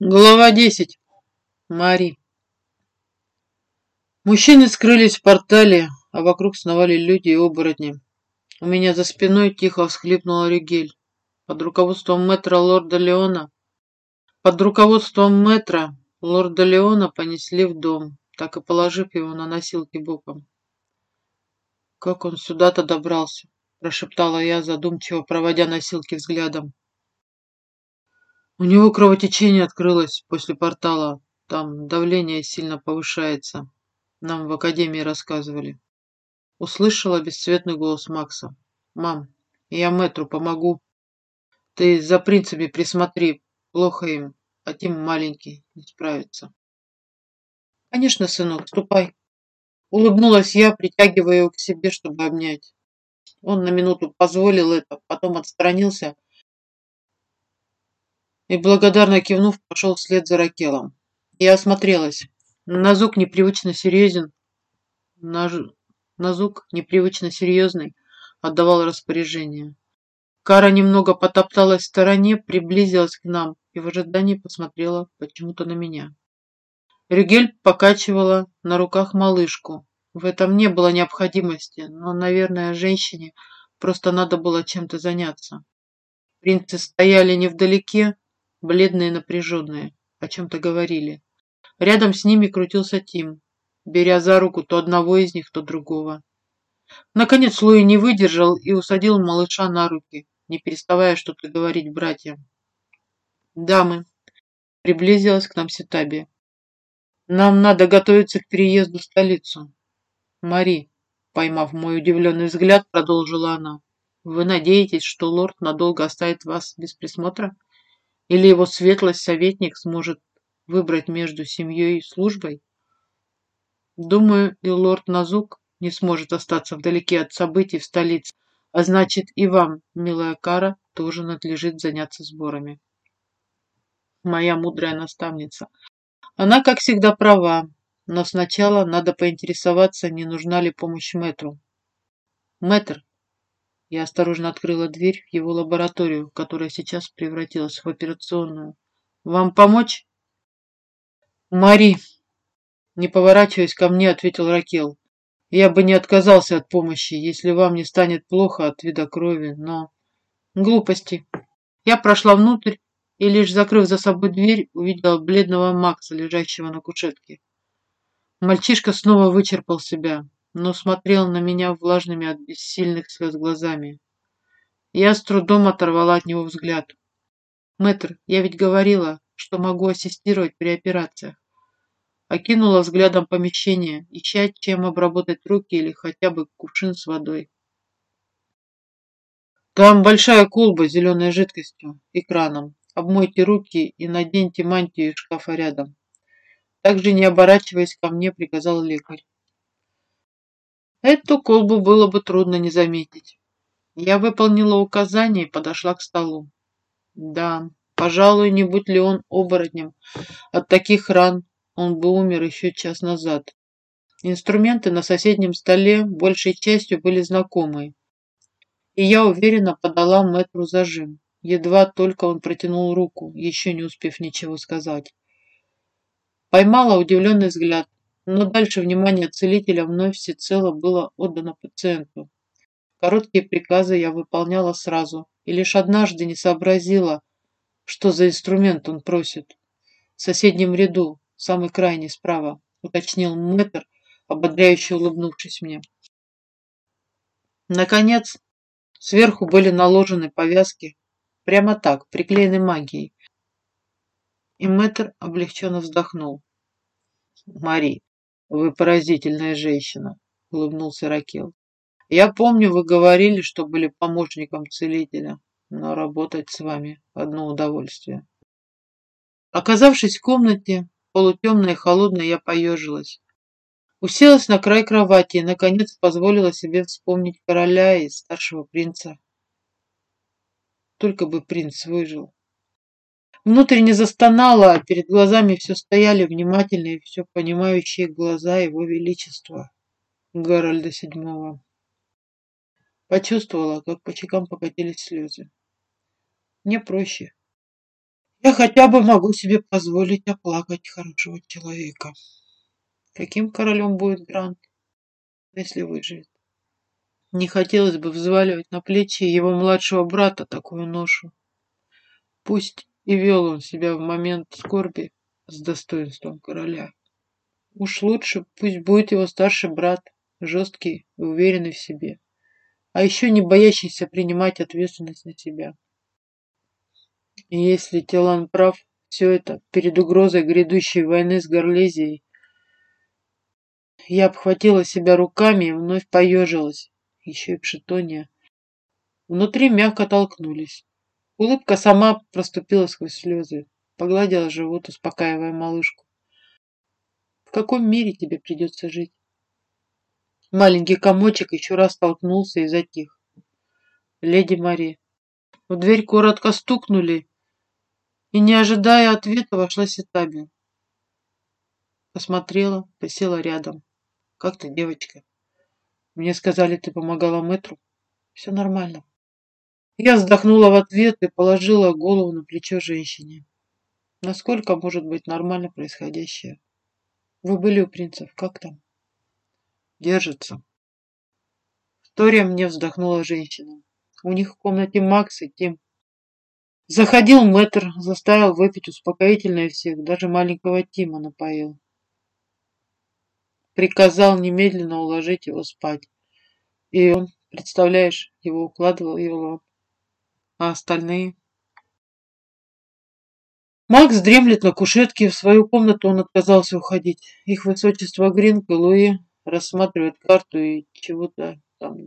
Глава 10. Мари. Мужчины скрылись в портале, а вокруг сновали люди и оборотни. У меня за спиной тихо всхлипнула Рюгель. Под руководством мэтра лорда Леона под руководством мэтра лорда Леона понесли в дом, так и положив его на носилки боком. «Как он сюда-то добрался?» – прошептала я, задумчиво проводя носилки взглядом. У него кровотечение открылось после портала. Там давление сильно повышается. Нам в академии рассказывали. Услышала бесцветный голос Макса. «Мам, я мэтру помогу. Ты за принцами присмотри. Плохо им, а Тим маленький, не справится». «Конечно, сынок, ступай». Улыбнулась я, притягивая его к себе, чтобы обнять. Он на минуту позволил это, потом отстранился и, благодарно кивнув, пошел вслед за Ракелом. Я осмотрелась. Назук непривычно серьезен. Наж... Назук непривычно серьезный отдавал распоряжение. Кара немного потопталась в стороне, приблизилась к нам и в ожидании посмотрела почему-то на меня. Рюгель покачивала на руках малышку. В этом не было необходимости, но, наверное, женщине просто надо было чем-то заняться. Принцы стояли невдалеке, бледные напряженные, о чем-то говорили. Рядом с ними крутился Тим, беря за руку то одного из них, то другого. Наконец Луи не выдержал и усадил малыша на руки, не переставая что-то говорить братьям. «Дамы», — приблизилась к нам Ситаби, — «нам надо готовиться к переезду в столицу». «Мари», поймав мой удивленный взгляд, продолжила она, — «вы надеетесь, что лорд надолго оставит вас без присмотра?» Или его светлость советник сможет выбрать между семьей и службой? Думаю, и лорд Назук не сможет остаться вдалеке от событий в столице, а значит и вам, милая Кара, тоже надлежит заняться сборами. Моя мудрая наставница. Она, как всегда, права, но сначала надо поинтересоваться, не нужна ли помощь мэтру. Мэтр, я осторожно открыла дверь в его лабораторию, которая сейчас превратилась в операционную. «Вам помочь?» «Мари!» Не поворачиваясь ко мне, ответил Ракел. «Я бы не отказался от помощи, если вам не станет плохо от вида крови, но...» «Глупости!» Я прошла внутрь и, лишь закрыв за собой дверь, увидела бледного Макса, лежащего на кушетке. Мальчишка снова вычерпал себя но смотрел на меня влажными от бессильных слез глазами. Я с трудом оторвала от него взгляд. «Мэтр, я ведь говорила, что могу ассистировать при операциях». Окинула взглядом помещение, ища, чем обработать руки или хотя бы кувшин с водой. «Там большая колба с зеленой жидкостью и краном. Обмойте руки и наденьте мантию из шкафа рядом». Также, не оборачиваясь ко мне, приказал лекарь. Эту колбу было бы трудно не заметить. Я выполнила указание и подошла к столу. Да, пожалуй, не будь ли он оборотнем, от таких ран он бы умер еще час назад. Инструменты на соседнем столе большей частью были знакомые, и я уверенно подала мэтру зажим. Едва только он протянул руку, еще не успев ничего сказать. Поймала удивленный взгляд но дальше внимание целителя вновь всецело было отдано пациенту. Короткие приказы я выполняла сразу и лишь однажды не сообразила, что за инструмент он просит. В соседнем ряду, самый крайний справа, уточнил мэтр, ободряюще улыбнувшись мне. Наконец, сверху были наложены повязки, прямо так, приклеены магией. И мэтр облегченно вздохнул. Мари, вы поразительная женщина, улыбнулся Ракел. Я помню, вы говорили, что были помощником целителя, но работать с вами одно удовольствие. Оказавшись в комнате, полутемной и холодной, я поежилась. Уселась на край кровати и, наконец, позволила себе вспомнить короля и старшего принца. Только бы принц выжил. Внутренне застонала, а перед глазами все стояли внимательные, все понимающие глаза его величества Гарольда VII. Почувствовала, как по щекам покатились слезы. Мне проще. Я хотя бы могу себе позволить оплакать хорошего человека. Каким королем будет Грант, если выживет? Не хотелось бы взваливать на плечи его младшего брата такую ношу. Пусть и вел он себя в момент скорби с достоинством короля. Уж лучше пусть будет его старший брат, жесткий и уверенный в себе, а еще не боящийся принимать ответственность на себя. И если Телан прав, все это перед угрозой грядущей войны с Горлезией, я обхватила себя руками и вновь поежилась. Еще и пшетония. Внутри мягко толкнулись. Улыбка сама проступила сквозь слезы. Погладила живот, успокаивая малышку. В каком мире тебе придется жить? Маленький комочек еще раз толкнулся и затих. Леди Мари. В дверь коротко стукнули, и, не ожидая ответа, вошла Ситаби. Посмотрела, посела рядом. «Как ты, девочка?» «Мне сказали, ты помогала мэтру?» «Все нормально». Я вздохнула в ответ и положила голову на плечо женщине. Насколько может быть нормально происходящее? Вы были у принцев, как там? Держится. Втория мне вздохнула женщина. У них в комнате Макс и Тим. Заходил мэтр, заставил выпить успокоительное всех, даже маленького Тима напоил. Приказал немедленно уложить его спать. И он, представляешь, его укладывал и лоб. А остальные? Макс дремлет на кушетке, в свою комнату он отказался уходить. Их высочество Гринк и Луи рассматривают карту и чего-то там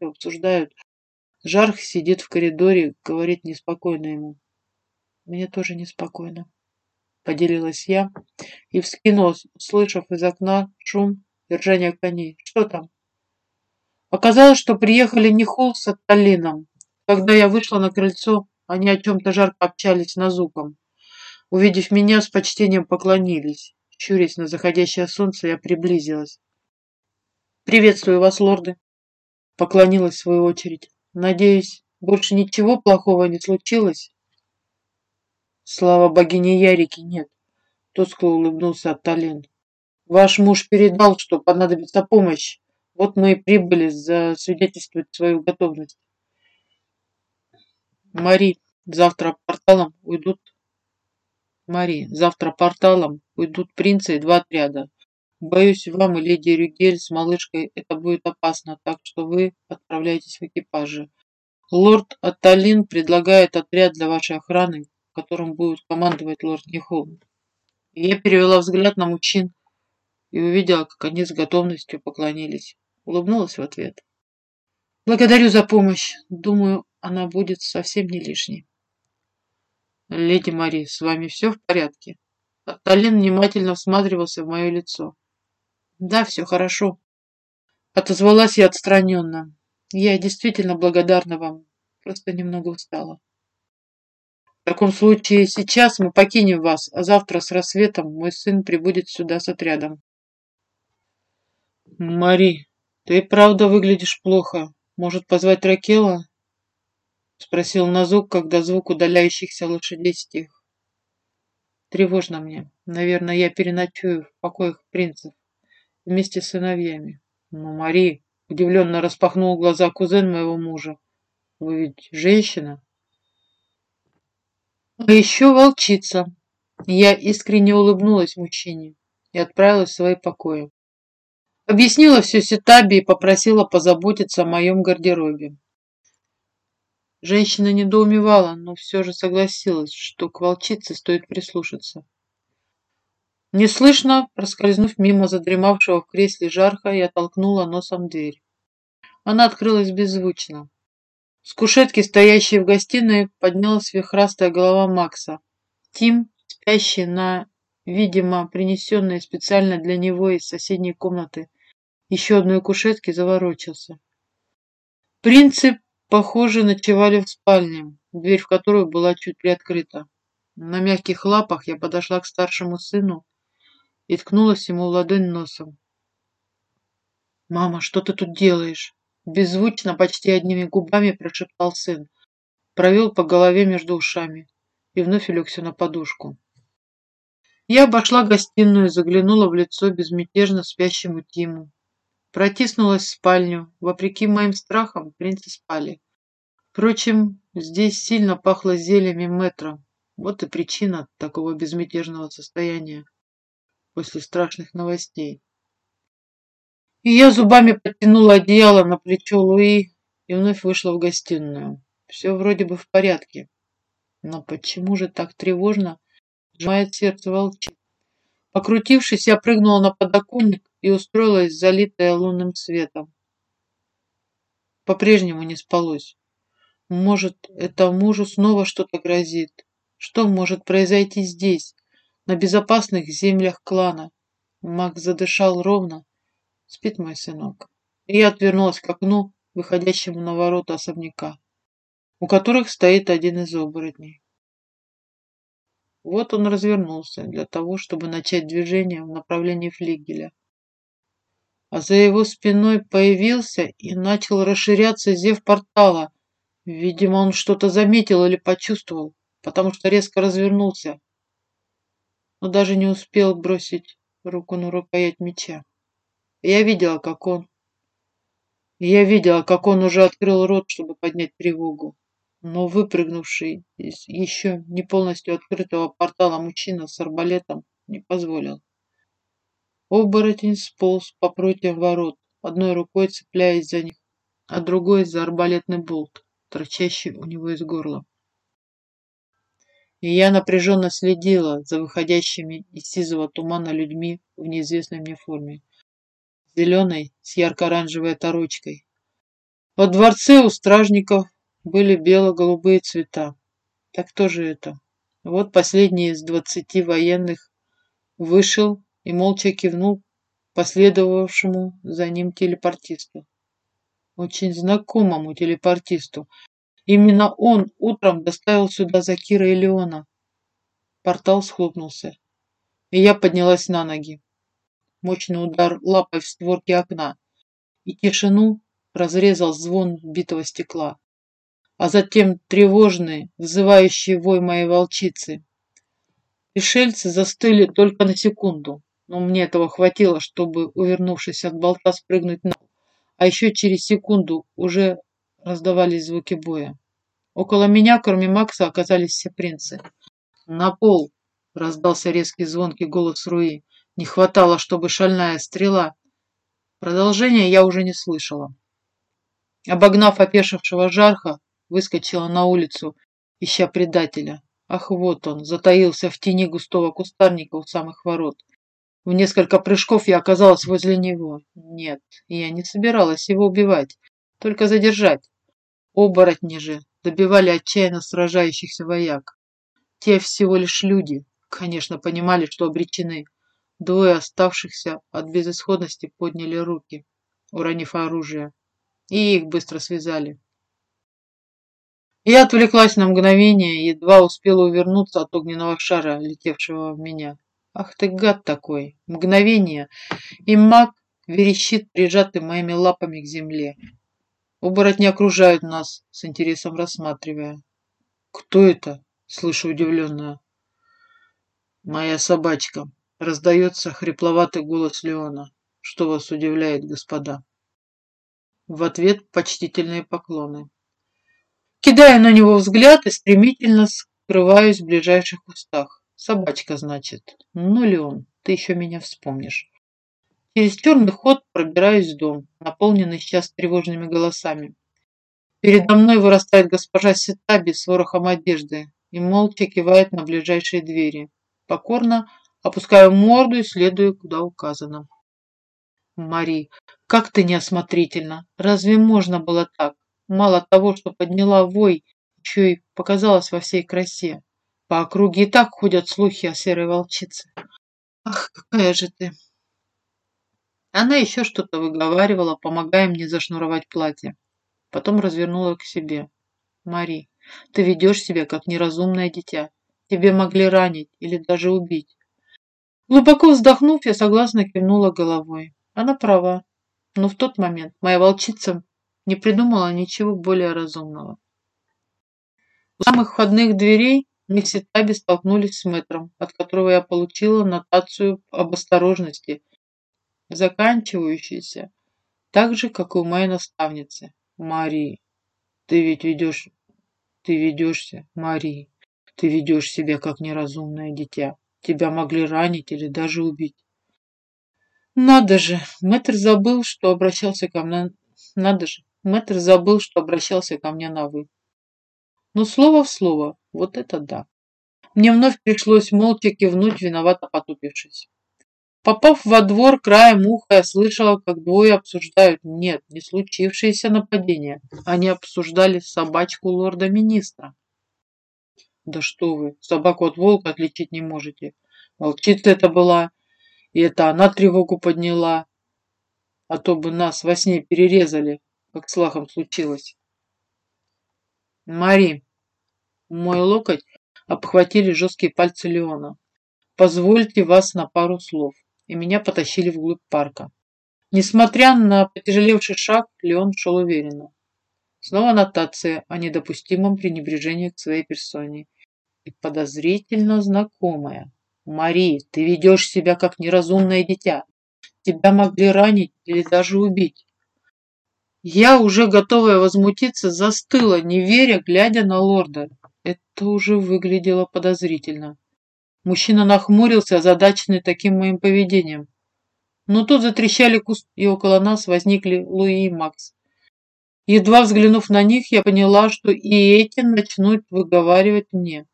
обсуждают. Жарх сидит в коридоре, говорит неспокойно ему. Мне тоже неспокойно, поделилась я и вскинулась, услышав из окна шум и ржание коней. Что там? Оказалось, что приехали не Холл с Отталином. Когда я вышла на крыльцо, они о чем-то жарко общались с Назуком. Увидев меня, с почтением поклонились. Щурясь на заходящее солнце, я приблизилась. «Приветствую вас, лорды!» Поклонилась в свою очередь. «Надеюсь, больше ничего плохого не случилось?» «Слава богине Ярики, нет!» Тускло улыбнулся Атталин. «Ваш муж передал, что понадобится помощь. Вот мы и прибыли засвидетельствовать свою готовность. Мари, завтра порталом уйдут Мари, завтра порталом уйдут принцы и два отряда. Боюсь, вам и леди Рюгель с малышкой это будет опасно, так что вы отправляйтесь в экипаже. Лорд Аталин предлагает отряд для вашей охраны, которым будет командовать лорд Нихол. Я перевела взгляд на мужчин и увидела, как они с готовностью поклонились. Улыбнулась в ответ. Благодарю за помощь. Думаю, она будет совсем не лишней. «Леди Мари, с вами все в порядке?» Таллин внимательно всматривался в мое лицо. «Да, все хорошо», — отозвалась я отстраненно. «Я действительно благодарна вам, просто немного устала». «В таком случае сейчас мы покинем вас, а завтра с рассветом мой сын прибудет сюда с отрядом». «Мари, ты правда выглядишь плохо. Может, позвать Ракела?» Спросил Назук, когда звук удаляющихся лошадей стих. Тревожно мне. Наверное, я переночую в покоях принцев вместе с сыновьями. Но Мари удивленно распахнул глаза кузен моего мужа. Вы ведь женщина? А еще волчица. Я искренне улыбнулась мужчине и отправилась в свои покои. Объяснила все Ситаби и попросила позаботиться о моем гардеробе. Женщина недоумевала, но все же согласилась, что к волчице стоит прислушаться. Неслышно, проскользнув мимо задремавшего в кресле жарха, я толкнула носом дверь. Она открылась беззвучно. С кушетки, стоящей в гостиной, поднялась вихрастая голова Макса. Тим, спящий на, видимо, принесенной специально для него из соседней комнаты еще одной кушетки, заворочился. Принцип Похоже, ночевали в спальне, дверь в которую была чуть приоткрыта. На мягких лапах я подошла к старшему сыну и ткнулась ему в ладонь носом. «Мама, что ты тут делаешь?» Беззвучно, почти одними губами прошептал сын. Провел по голове между ушами. и вновь улегся на подушку. Я обошла гостиную, заглянула в лицо безмятежно спящему Тиму. Протиснулась в спальню. Вопреки моим страхам, принцы спали. Впрочем, здесь сильно пахло зельями метра. Вот и причина такого безмятежного состояния после страшных новостей. И я зубами подтянула одеяло на плечо Луи и вновь вышла в гостиную. Все вроде бы в порядке. Но почему же так тревожно сжимает сердце волчи? Покрутившись, я прыгнула на подоконник и устроилась, залитая лунным светом. По-прежнему не спалось. Может, это мужу снова что-то грозит? Что может произойти здесь, на безопасных землях клана? Маг задышал ровно. Спит мой сынок. И я отвернулась к окну, выходящему на ворота особняка, у которых стоит один из оборотней. Вот он развернулся для того, чтобы начать движение в направлении флигеля. А за его спиной появился и начал расширяться зев портала. Видимо, он что-то заметил или почувствовал, потому что резко развернулся, но даже не успел бросить руку на рукоять меча. Я видела, как он... Я видела, как он уже открыл рот, чтобы поднять тревогу но выпрыгнувший из еще не полностью открытого портала мужчина с арбалетом не позволил. Оборотень сполз по прутьям ворот, одной рукой цепляясь за них, а другой за арбалетный болт, торчащий у него из горла. И я напряженно следила за выходящими из сизого тумана людьми в неизвестной мне форме. Зеленой с ярко-оранжевой оторочкой. Во дворце у стражников были бело-голубые цвета. Так кто же это? Вот последний из двадцати военных вышел и молча кивнул последовавшему за ним телепортисту. Очень знакомому телепортисту. Именно он утром доставил сюда Закира и Леона. Портал схлопнулся, и я поднялась на ноги. Мощный удар лапой в створки окна, и тишину разрезал звон битого стекла а затем тревожный, взывающий вой моей волчицы. Пришельцы застыли только на секунду, но мне этого хватило, чтобы, увернувшись от болта, спрыгнуть на пол. А еще через секунду уже раздавались звуки боя. Около меня, кроме Макса, оказались все принцы. «На пол!» — раздался резкий звонкий голос Руи. «Не хватало, чтобы шальная стрела...» Продолжения я уже не слышала. Обогнав опешившего жарха, выскочила на улицу, ища предателя. Ах, вот он, затаился в тени густого кустарника у самых ворот. В несколько прыжков я оказалась возле него. Нет, я не собиралась его убивать, только задержать. Оборотни же добивали отчаянно сражающихся вояк. Те всего лишь люди, конечно, понимали, что обречены. Двое оставшихся от безысходности подняли руки, уронив оружие, и их быстро связали. Я отвлеклась на мгновение едва успела увернуться от огненного шара, летевшего в меня. Ах ты гад такой! Мгновение, и маг верещит, прижатый моими лапами к земле. Оборотни окружают нас, с интересом рассматривая. «Кто это?» — слышу удивленную. «Моя собачка», — раздается хрипловатый голос Леона. «Что вас удивляет, господа?» В ответ почтительные поклоны. Кидаю на него взгляд и стремительно скрываюсь в ближайших кустах. Собачка, значит. Ну, Леон, ты еще меня вспомнишь. Через черный ход пробираюсь в дом, наполненный сейчас тревожными голосами. Передо мной вырастает госпожа Ситаби с ворохом одежды и молча кивает на ближайшие двери. Покорно опускаю морду и следую, куда указано. Мари, как ты неосмотрительно! Разве можно было так? Мало того, что подняла вой, еще и показалась во всей красе. По округе и так ходят слухи о серой волчице. Ах, какая же ты! Она еще что-то выговаривала, помогая мне зашнуровать платье. Потом развернула к себе. Мари, ты ведешь себя как неразумное дитя. Тебе могли ранить или даже убить. Глубоко вздохнув, я согласно кивнула головой. Она права. Но в тот момент моя волчица не придумала ничего более разумного. У самых входных дверей Мы в Ситабе столкнулись с мэтром, от которого я получила нотацию об осторожности, заканчивающуюся так же, как и у моей наставницы. Марии, ты ведь ведешь... Ты ведешься, Марии, ты ведешь себя как неразумное дитя. Тебя могли ранить или даже убить. Надо же, мэтр забыл, что обращался ко мне... Надо же, мэтр забыл, что обращался ко мне на «вы». Но слово в слово, вот это да. Мне вновь пришлось молча кивнуть, виновато потупившись. Попав во двор, краем уха я слышала, как двое обсуждают, нет, не случившееся нападение. Они обсуждали собачку лорда-министра. Да что вы, собаку от волка отличить не можете. Волчица это была, и это она тревогу подняла. А то бы нас во сне перерезали, как с лахом случилось. Мари, мой локоть обхватили жесткие пальцы Леона. Позвольте вас на пару слов и меня потащили вглубь парка. Несмотря на потяжелевший шаг, Леон шел уверенно. Снова нотация о недопустимом пренебрежении к своей персоне. И подозрительно знакомая. «Мари, ты ведешь себя как неразумное дитя. Тебя могли ранить или даже убить». Я, уже готовая возмутиться, застыла, не веря, глядя на лорда. Это уже выглядело подозрительно. Мужчина нахмурился, озадаченный таким моим поведением. Но тут затрещали кусты, и около нас возникли Луи и Макс. Едва взглянув на них, я поняла, что и эти начнут выговаривать мне.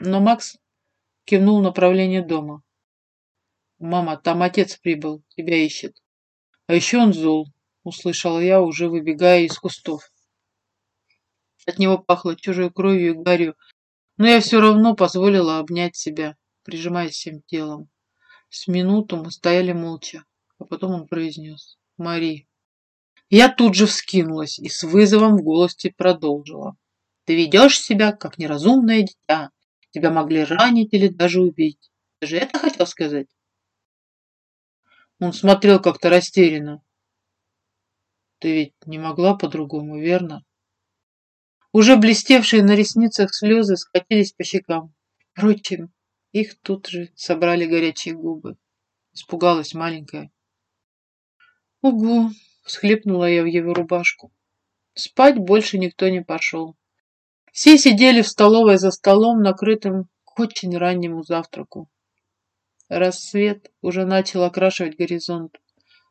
Но Макс кивнул в направлении дома. «Мама, там отец прибыл, тебя ищет. А еще он зол», — услышала я, уже выбегая из кустов. От него пахло чужой кровью и гарью, но я все равно позволила обнять себя, прижимаясь всем телом. С минуту мы стояли молча, а потом он произнес «Мари». Я тут же вскинулась и с вызовом в голосе продолжила. «Ты ведешь себя, как неразумное дитя. Тебя могли ранить или даже убить. Ты же это хотел сказать?» Он смотрел как-то растерянно. «Ты ведь не могла по-другому, верно?» Уже блестевшие на ресницах слезы скатились по щекам. Впрочем, их тут же собрали горячие губы. Испугалась маленькая. «Угу!» — всхлипнула я в его рубашку. Спать больше никто не пошел. Все сидели в столовой за столом, накрытым к очень раннему завтраку. Рассвет уже начал окрашивать горизонт,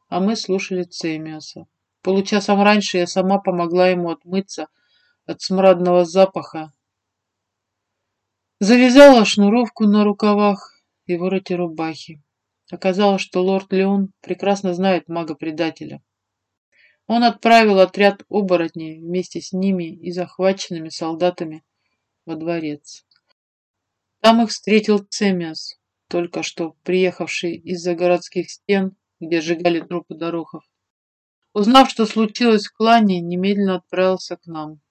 а мы слушали Цемиаса. Получасом раньше я сама помогла ему отмыться — от смрадного запаха. Завязала шнуровку на рукавах и вороте рубахи. Оказалось, что лорд Леон прекрасно знает мага-предателя. Он отправил отряд оборотней вместе с ними и захваченными солдатами во дворец. Там их встретил Цемиас, только что приехавший из-за городских стен, где сжигали трупы дорохов. Узнав, что случилось в клане, немедленно отправился к нам.